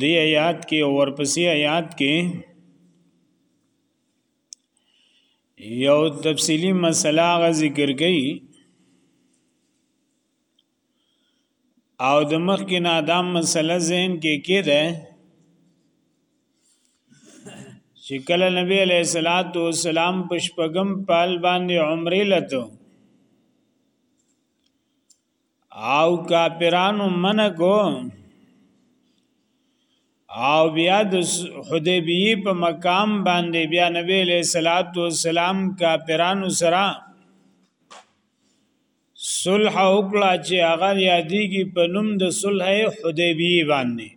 دی آیات کې او ورپسې آیات کې یو تفصیلی مسله غ ذکر کړي او د مخ کې نادام مسله ذهن کې کې ده چې کله نبی علیہ الصلات والسلام پشپغم پال باندې عمره لته او کافرانو منع کو او بیا د حدیبیه په مقام باندې بیا نبی له صلوات و سلام کافرانو سره صلح وکړه چې هغه یادېږي په نوم د صلح حدیبیه باندې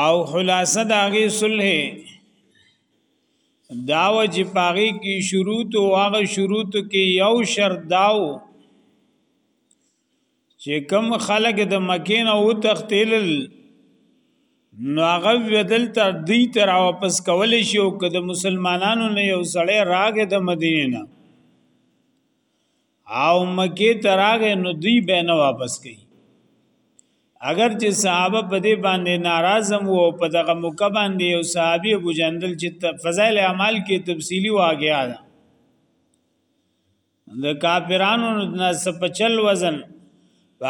او خلاصه د هغې صلح داو چې پاغي کې شروط او هغه شروط کې یو شرط داو چې کم خلک د مکین او تختیل نو هغه ودل تر دې تر واپس کول شي او که د مسلمانانو نه یو سړی راغې د مدینه نه او مکه تراغه نو دوی به نه واپس کوي اگر چې صحابه په دې باندې ناراضم وو په دغه موقع باندې یو صحابي ابو جندل چې فضائل اعمال کې تفصیلی واقعا ده د کافرانو نه سپچل وزن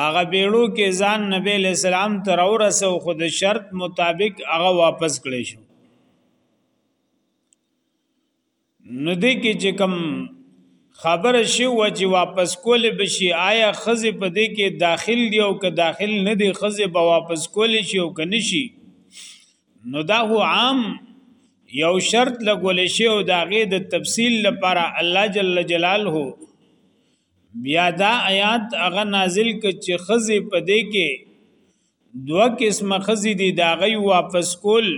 هغه بیړو کې ځان نبی له سلام تر اورسه او خود شرط مطابق هغه واپس کړی شو نو دې کې چې کوم خبر شي و چې واپس کول بشي آیا خزه په دې کې داخل دی او که داخل نه دی خزه به واپس کول شي او که نشي نو دا هو عام یو شرط لګول شي او دا غي د تفصیل لپاره الله جل جلاله بیا دا آیات هغه نازل ک چې خزه په دې کې دوه قسمه خزه دي دا غي واپس کول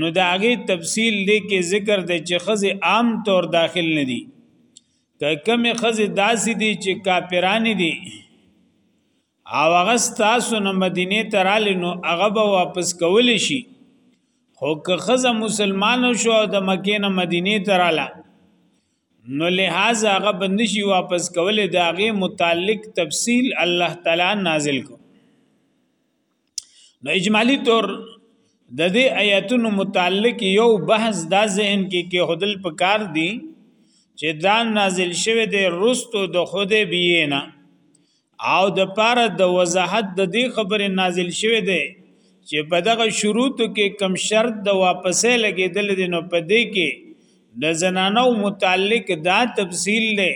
نو دا غي تفصیل دی کې ذکر دی چې خزه عام طور داخل نه دي که کم خزه داسې دي چې کاپیران دي او هغه تاسو نه مدینه ترال نو هغه به واپس کول شي خو که خزه مسلمانو شو او د مکې نه مدینه تراله نو لہذا هغه بندشي واپس کول داغه متعلق تفصیل الله تعالی نازل کو نو اجمالی طور د دې آیاتونو متعلق یو بحث دا ذهن کې کې خودل پکار دی چې دا نازل شوه د رستو د خوده بینا او د پاره د وضاحت د دې خبره نازل شوه دی چې په دغه شروط کې کم شرط د واپسې لګیدل دي نو په دې کې د زنانو متعلق دا تفصیل دی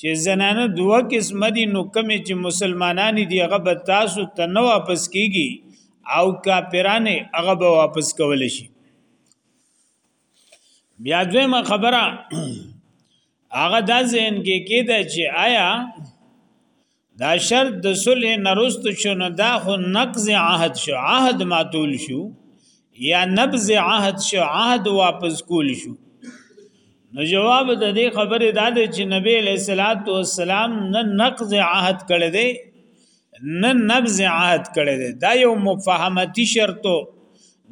چې زنانه دوه قسم دي نو کوم چې مسلمانان دي هغه به تاسو ته نه واپس کیږي او کافران هغه به واپس کول شي بیا دویمه خبره هغه دا ذهن کې کېده چې آیا دا شرط د صلح نرست شو نو دا خو نقض عهد شو عهد ماتول شو یا نبذ عهد شو عهد واپس کول شو نو جواب د دې خبرې دا دی چې نبی علیہ الصلات والسلام نه نقض عهد کړی دی نه نبذ عهد کړی دی دا یو مفاهمتی شرطو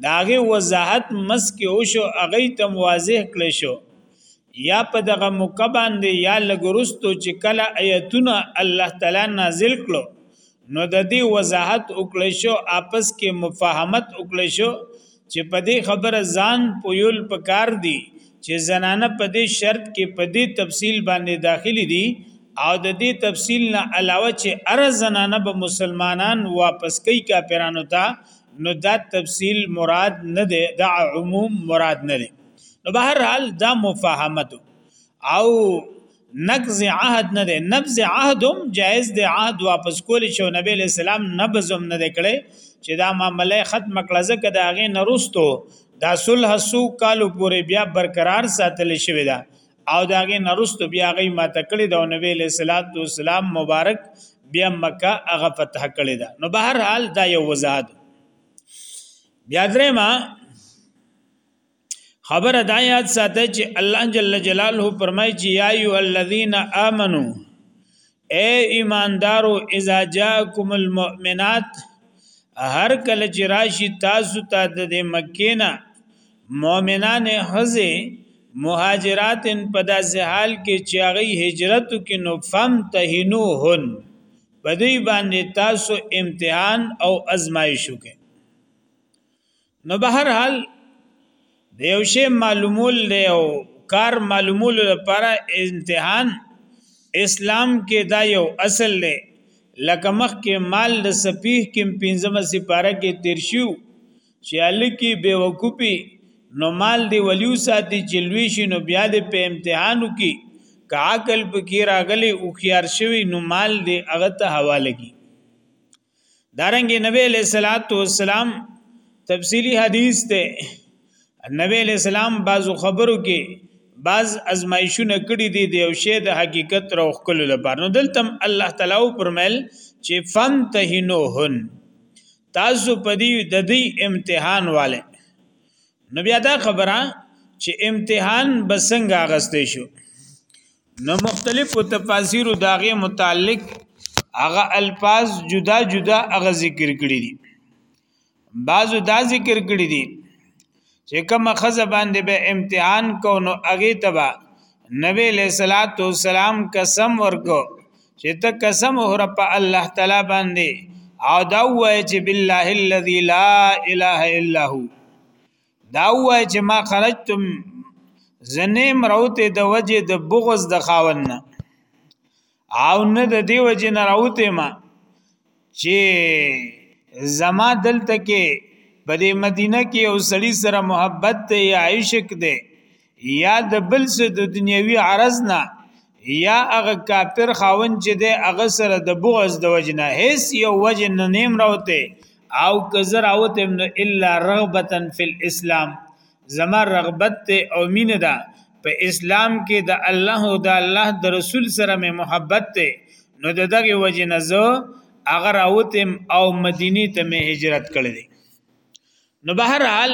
داغه وضاحت مسکه او شو اغه تم واضح کړی شو یا په دغه موقع باندې یا لګرستو چې کله آیتونه الله تعالی نازل کړو نو د دې وضاحت وکړې شو آپس کې مفاهمت وکړې شو چې په دې خبره ځان پویل پکار دی چې زنانه په دې شرط کې په دې تفصیل باندې داخلي دي او د دې تفصیل نه علاوه چې ار زنانه به مسلمانان واپس کوي کافرانو ته نو دا تفصیل مراد نه دی دا عموم مراد نه دی نو به هر حال دا مفاهمت او نقض عهد نه ده نبذ عهد هم جائز ده عهد واپس کول شو نبی له سلام نبذ هم نه کړي چې دا معاملې ختم کړه ځکه دا غي نرستو دا صلح سو کالو پورې بیا برقرار ساتل شوی دا او دا غي نرستو بیا غي ما تکړه دا نبی له صلوات و سلام مبارک بیا مکه هغه فتح کړی دا نو به هر حال دا یو وزاد بیا درې ما خبر دا یاد ساته چې الله جل جلاله فرمای چې یا ایو الذین آمنو اے ایماندارو اذا جاءکم المؤمنات هر کله چې راشي تاسو ته د مکینا مؤمنان حزه مهاجرات په داسې حال کې چې هغه هجرت کې نو فم تهنوهن په دې باندې تاسو امتحان او ازمایښ وکړي نو به هر حال د یو شی معلومول دی او کار معلومول لپاره امتحان اسلام کې دا یو اصل دی لکه مخ کې مال د سفیه کې پنځمه سپاره کې تیر شو چې الکی به وکوپی نو مال دی ولیو ساتي چې لوی شي نو بیا دې په امتحانو کې که عقل پکې راغلی او خيار شوی نو مال دی هغه ته حواله کی دارنګ نبی علیہ الصلات والسلام تفصیلی حدیث ته نبی علیہ السلام بعضو خبرو کې بعض ازمایښونه کړی دي د یو شی د حقیقت روخ کولو لپاره نو دلته الله تعالی پرمل چې فن تهنوهن تاسو په دې د دې امتحان والے نو بیا دا خبره چې امتحان بسنګ اغستې شو نو مختلف تفاسیر داغه متعلق هغه الفاظ جدا جدا هغه ذکر کړی دي بعضو دا ذکر کړی دي چې کوم خزه باندې به امتحان کو نو هغه تبا نبی له صلوات و سلام قسم ورکو چې ته قسم هر په الله تعالی باندې او دا وای چې بالله الذي لا اله الا هو دا وای چې ما خرجتم زنه مروته د وجه د بغض د خاون نه او نه د دی وجه نه راوته ما چې زما دلته کې په دې مدینه کې او سړی سره محبت دی یا عشق دی یا د بل څه د دنیوي عرض نه یا هغه کافر خاون چې د هغه سره د بغض د وجنه هیڅ یو وجه نه نیم راوته او کزر اوته نو الا رغبتن فی الاسلام زما رغبت ته او مینه ده په اسلام کې د الله او د الله د رسول سره مې محبت ته نو د دغه وجه نه زه هغه راوتم او مدینه ته مې هجرت کړې نو بهر حال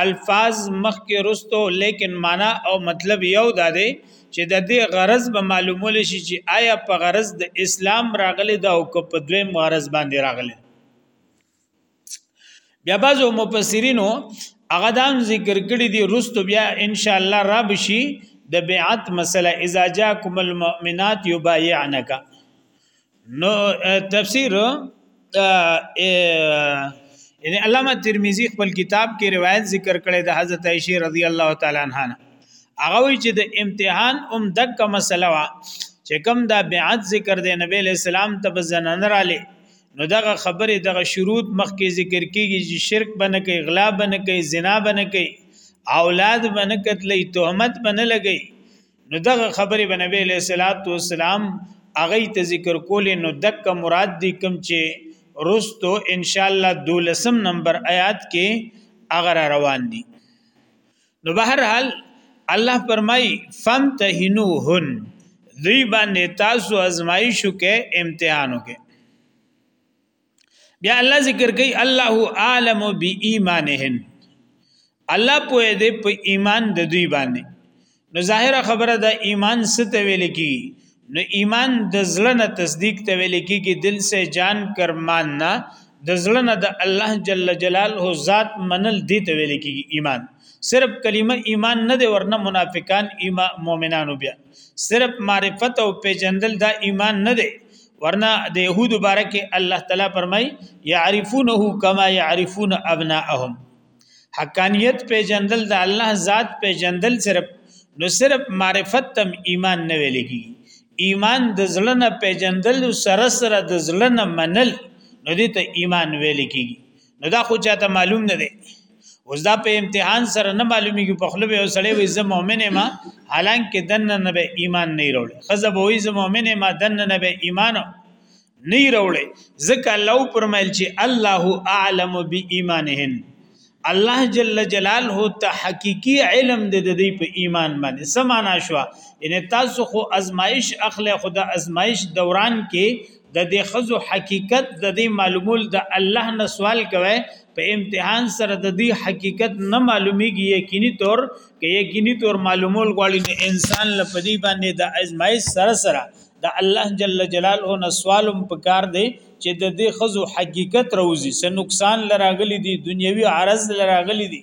الفاظ مخکې رستو لیکن معنا او مطلب یو دا دی چې د دې غرض به معلومول شي چې آیا په غرض د اسلام راغلی دا او په دویم غرض باندې راغلی بیا بعضو مفسرینو هغه دام ذکر کړی دی رستو بیا ان شاء الله را بشي د بیعت مسله اذا جاءکم المؤمنات یبایعنک نو تفسیر یعنی علامه ترمذی خپل کتاب کې روایت ذکر کړی د حضرت عائشه رضی الله تعالی عنها هغه وی چې د امتحان هم دک مسله وا چې کوم دا بیعت ذکر دی نبی له سلام ته بزنن را لې نو دغه خبره دغه شروط مخکې ذکر کیږي چې شرک بنه کوي غلا بنه کوي زنا بنه کوي اولاد بنه قتلې تهمت بنه لګي نو دغه خبرې به نبی له صلوات و سلام اغه ته ذکر کولې نو دک مراد دی کوم چې رستو ان شاء الله دولسم نمبر آیات کې اگر روان دي نو بهر حال الله فرمای فم تهنوهن دوی باندې تاسو ازمایښو کې امتحانو کې بیا الله ذکر کوي الله عالم بی ایمانهن الله په دې په ایمان د دوی باندې نو ظاهره خبره ده ایمان ست ویل کی نو ایمان د زړه نه تصدیق ته ویل کی کی دل سے جان کر ماننا د زړه نه د الله جل جلاله ذات منل دی ته ویل کی ایمان صرف کلمه ایمان نه دی ورنه منافقان ایمان مؤمنانو بیا صرف معرفت او پیجندل دا ایمان نه دی ورنه د يهودو باره کې الله تعالی فرمای يعرفونه کما يعرفون ابناءهم حقانيت په جندل د الله ذات په جندل صرف نو صرف معرفت تم ایمان نه ویلږي ایمان د زړه نه په جندل سره سره د زړه نه منل نو دې ته ایمان ویل کیږي نو دا خو چاته معلوم نه دی اوس دا په امتحان سره نه معلومیږي په خپل به سړی وي زه مؤمن ما حالانکه دنه نه به ایمان نه وروړي خزه به وي زه مؤمن ما دنه نه به ایمان نه وروړي ځکه الله پرمایل چې الله اعلم بإيمانهن الله جل جلاله ته حقيقي علم د دې په ایمان باندې سمانا شو ان تاسو خو ازمایش اخله خدا ازمایش دوران کې د دې خزو حقیقت د دې معلومول د الله نه سوال کوي په امتحان سره د دې حقیقت نه معلومیږي یقیني تور کې یقیني تور معلومول غواړي نو انسان لپدی باندې د ازمایش سره سره د الله جل جلاله نه سوالم پکار دی چې د دې خزو حقیقت روزي سه نقصان لراغلي دي دنیوي عرض لراغلي دي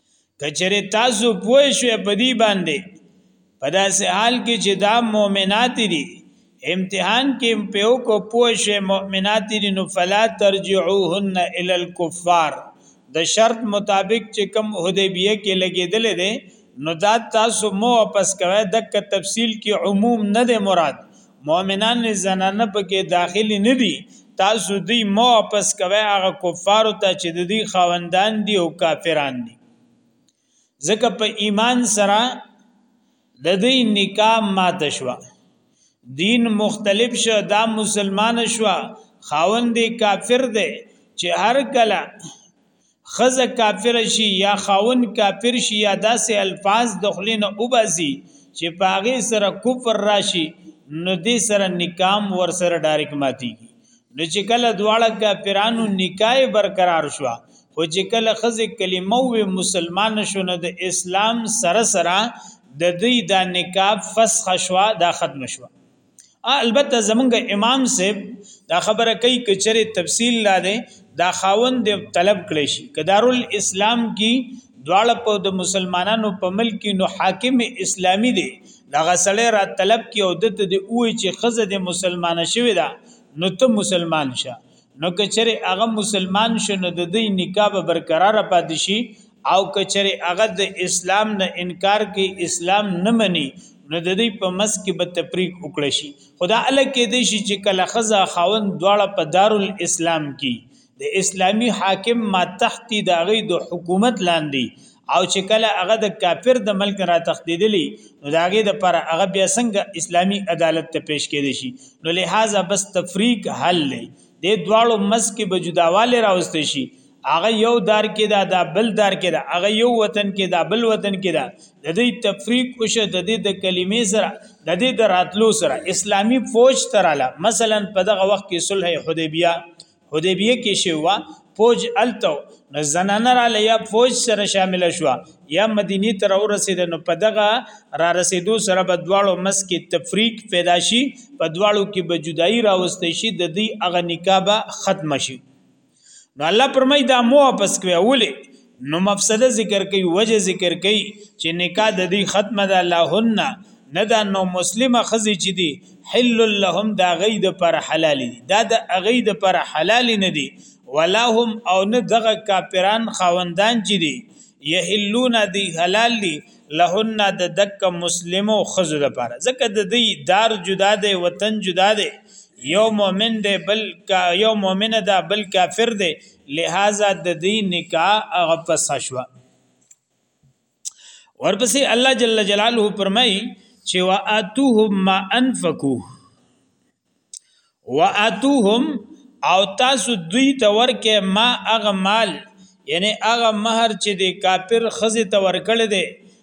کچره تاسو پوه شئ په دې باندې په داسې حال کې چې دا مؤمنات دي امتحان کې په کو پوه شئ مؤمنات دي نو فلا ترجعوهن ال الكفار د شرط مطابق چې کوم حدیبیه کې لګیدل دي نو دا تاسو مو واپس کوي د تفصیل کې عموم نه دی مراد مؤمنان زنانه پکې داخلي نه دي تاسو دی مو واپس کوي هغه کفار ته چې د دې خوندان دي او کافران دي ځکه په ایمان سره د دې نکاح ماته شو دین مختلف شو دا مسلمان شو خاوند کافر دی چې هر کله خزه کافر شي یا خاون کافر شي یا داسې الفاظ دخلین وباسي چې پاغه سره کفر راشي نو دې سره نکام ور سره ډایرک ماتي نو چې کله دواړه کافرانو نکای برقرار شو خو چې کله خزه کلمه وي مسلمان شو نو د اسلام سره سره د دې د نکاح فسخ شو دا ختم شو البته زمونږ امام صاحب دا خبره کوي کچره تفصیل لا ده دا خاوند دی طلب کړی شي کدارل اسلام کی دواړه په د مسلمانانو په ملک کې نو حاکم اسلامی دی دغه سړی را طلب کی او دته دی وای چې خزه د مسلمان شوی دا نو ته مسلمان شه نو کچره هغه مسلمان شنو د دې نکاح به برقرار پاتې شي او کچره هغه د اسلام نه انکار کوي اسلام نه مني نو د دې په مس کې به تفریق وکړي شي خدا ال کې دې شي چې کله خزا خاون دواړه په دارالاسلام کې د اسلامی حاکم ما تحت داغي د حکومت لاندې او چې کله هغه د کافر د ملک را تخدیدلی نو داګه د پر هغه بیا څنګه اسلامی عدالت ته پیش کېدی شي نو لہذا بس تفریق حل دی د دواړو مس کې بجداواله راوستي شي هغه یو دار کې دا دا بل دار کې دا هغه یو وطن کې دا بل وطن کې دا د دې تفریق او شه د دې د کلمې سره د دې د راتلو سره اسلامی فوج تراله مثلا په دغه وخت کې صلح حدیبیه حدیبیه کې شوه فوج التو نو زنانه را لیا فوج سره شامل شوه یا مدینه تر ورسېد نو په دغه را رسیدو سره به دواړو مس کې تفریق پیدا شي په دواړو کې به جدائی راوستي شي د دې اغه نکابه ختم شي نو الله پرمای دا مو واپس کوي اولی نو مفسده ذکر کوي وجه ذکر کوي چې نکاح د دې ختمه ده لهن نه دا نو مسلمه خزي چې دي حل لهم دا غي د پر حلال دي دا د غي د پر حلال نه دي ولا هم او نه دغه کاپیران خاوندان چې دي یحلون دی حلال دی لهن د دک مسلمو خزو د پاره ځکه د دې دار جدا دی وطن جدا دی یو مؤمن دی بل کا یو مؤمن ده بل کافر دی لہذا د دې نکاح هغه پس شوه ورپسې الله جل جلاله فرمای چې واتوهم ما انفقو واتوهم او تاسو دوی ته ورکه ما اغه مال یعنی اغه مہر چې د کافر خزه ته ورکړل دي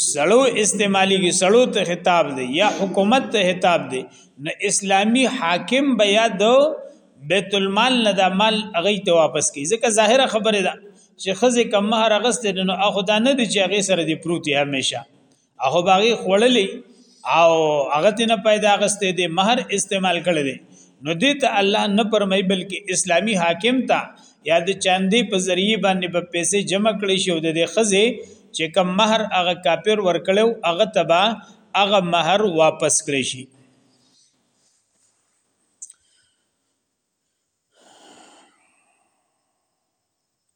سړو استعمالیږي سړو ته خطاب دی یا حکومت ته خطاب دی نو اسلامی حاکم به یا د بیت المال نه د مال هغه ته واپس کی ځکه ظاهره خبره ده چې خزه کم مہر غسته نو اخو دا نه دی چې هغه سره دی پروت همیشه هغه باغی خړلې او هغه دې نه پیدا غستې دې مہر استعمال کړي دي نو دې ته الله نه پرمای بلکې اسلامی حاکم ته یا د چاندې په ذریعہ باندې په پیسې جمع کړي شو د دې خزه چې کم مہر هغه کاپیر ورکړو هغه تبا هغه مہر واپس کړي شي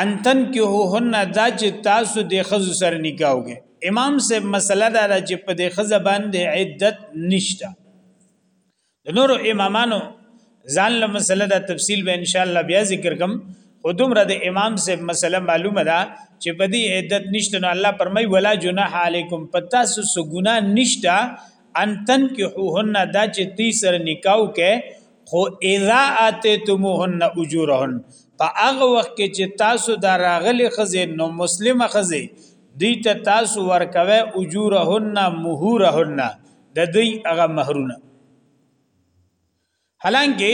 انتن کې هو هن دا چې تاسو د خزو سره نکاح وکړي امام صاحب مسله دا ده چې په د خزه باندې عدت نشته د نورو امامانو ځان له مسله دا تفصیل به ان شاء الله بیا ذکر کوم خو دومره د امام صاحب مسله معلومه ده چې په دې عدت نشته نو الله پرمای ولا جناح علیکم پتا سو ګنا نشته انتن کې هو هن دا چې تی سره نکاح وکړي خو اذا اتیتموهن اجورهن په هغه وخت کې چې تاسو دا راغلي خزه نو مسلمه خزه دی ته تاسو ورکوي اجورهن مهورهن د دوی هغه مہرونه حالانکه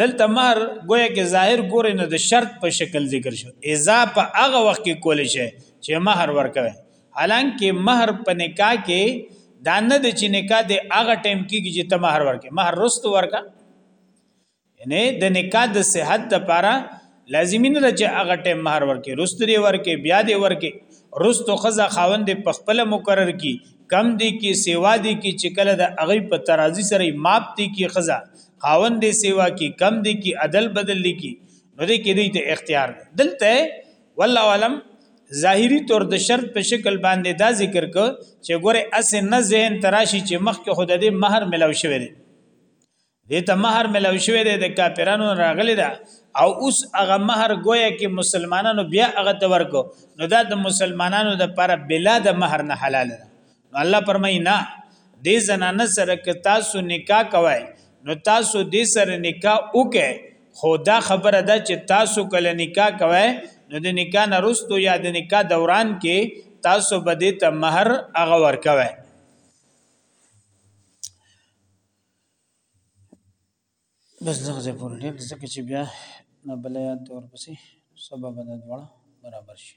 دلته مہر گویا کې ظاهر ګورې نه د شرط په شکل ذکر شو اذا په هغه وخت کې کول شي چې مہر ورکوي حالانکه مہر په نکاح کې دا نه د چې نکاح د هغه ټیم کې چې ته مہر ورکې مہر رست ورکا یعنی د نکاح د صحت لپاره لازمي نه چې هغه ټیم مہر ورکې رست لري ورکې بیا دی ورکې رست خزه خاوند په خپل مقرر کی کم دی کی سیوا دی کی چې کله د هغه په ترازی سره ماپ دی کی خزه خاوند دی سیوا کی کم دی کی عدل بدل دی کی نو دې کې دې ته اختیار دلته والله علم ظاهری طور د شرط په شکل باندې دا ذکر کو چې ګوره اس نه ذهن تراشی چې مخ کې خود دې مہر ملو شوی دی دې ته مہر ملو شوی دی د کافرانو راغلی دا او اوس هغه مہر گویا کې مسلمانانو بیا هغه تور کو نو دا د مسلمانانو د پر بلا د مہر نه حلال ده الله فرمای نه دې زنانه سره که تاسو نکاح کوئ نو تاسو دې سره نکاح وکئ خو دا خبره ده چې تاسو کله نکاح کوئ نو د نکاح نه رستو یا د نکاح دوران کې تاسو به دې ته مہر هغه ورکوئ بس دغه ځای پورې ډېر ځکه چې بیا نه بل یاد ورپسې سبب د دواړه برابر شي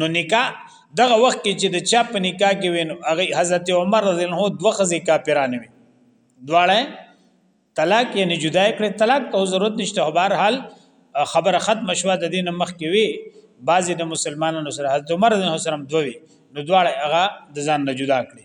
نو نکاح دغه وخت کې چې د چا په نکاح کې وین هغه حضرت عمر رضی الله عنه دوه خزې کافرانه وي دواړه طلاق یې نه جدا کړې طلاق ته ضرورت نشته خو بهر حال خبره ختم شوه د دین مخ کې وي بعضی د مسلمانانو سره حضرت عمر رضی الله عنه دوی نو دواړه هغه د ځان نه جدا کړې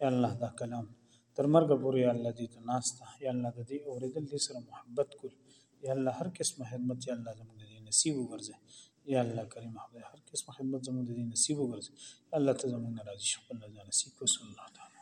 یا الله دا کلام تر مرګ پورې یا الله دې ته ناسته یا الله د دې اوریدل دې سره محبت کول یا الله هر قسمه خدمت یا الله زموږ دې نصیب وګرځي یا الله کریم خدای هر قسمه خدمت زموږ دې نصیب وګرځي یا الله ته زموږ راضي شي خپل رضا نصیب کړو صلی الله تعالی